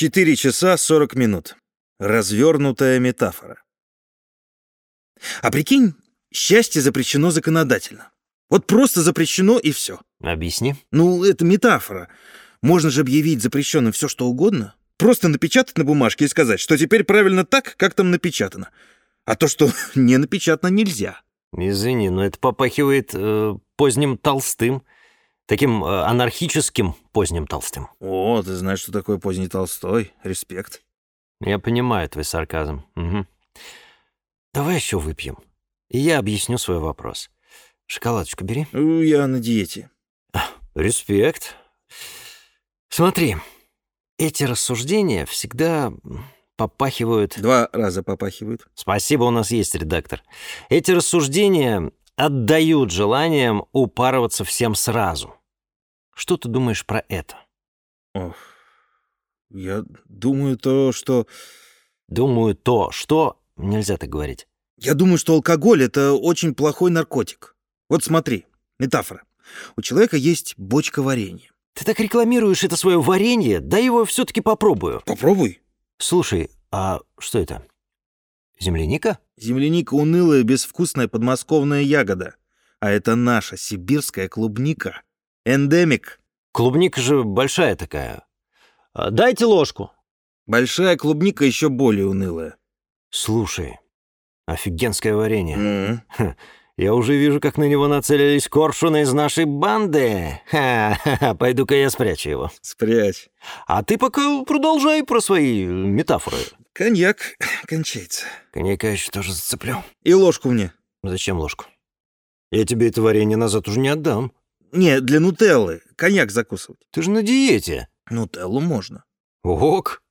4 часа 40 минут. Развернутая метафора. А прикинь, счастье запрещено законодательно. Вот просто запрещено и все. Объясни. Ну, это метафора. Можно же объявить запрещенным все, что угодно. Просто напечатать на бумажке и сказать, что теперь правильно так, как там напечатано. А то, что не напечатано, нельзя. Извини, но это попахивает э, поздним Толстым. Таким э, анархическим поздним Толстым. О, ты знаешь, что такое поздний Толстой. Респект. Я понимаю твой сарказм. Мгм. Давай еще выпьем. И я объясню свой вопрос. Шоколадочку бери. Я на диете. Респект. Смотри, эти рассуждения всегда попахивают... Два раза попахивают. Спасибо, у нас есть редактор. Эти рассуждения отдают желанием упарываться всем сразу. Что ты думаешь про это? Ох, я думаю то, что... Думаю, то, что... Нельзя так говорить. Я думаю, что алкоголь — это очень плохой наркотик. Вот смотри, метафора. У человека есть бочка варенья. Ты так рекламируешь это свое варенье, дай его все-таки попробую. Попробуй. Слушай, а что это? Земляника? Земляника унылая, безвкусная подмосковная ягода. А это наша сибирская клубника. Эндемик. Клубника же большая такая. А, Дайте ложку. Большая клубника еще более унылая. Слушай, офигенское варенье. М. Я уже вижу, как на него нацелились коршуны из нашей банды. Ха-ха-ха, пойду-ка я спрячу его. Спрячь. А ты пока продолжай про свои метафоры. Коньяк кончается. Коньяка еще тоже зацеплю. И ложку мне. Зачем ложку? Я тебе это варенье назад уже не отдам. Не, для нутеллы. Коньяк закусывать. Ты же на диете. Нутеллу можно. Ок.